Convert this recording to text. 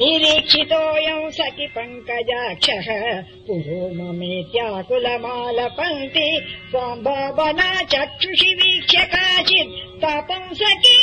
निरीक्षितोऽयम् सति पुरो ममेत्याकुलमालपङ्क्ति स्वम्भवना चक्षुषि वीक्ष्य काचित् सपंसकी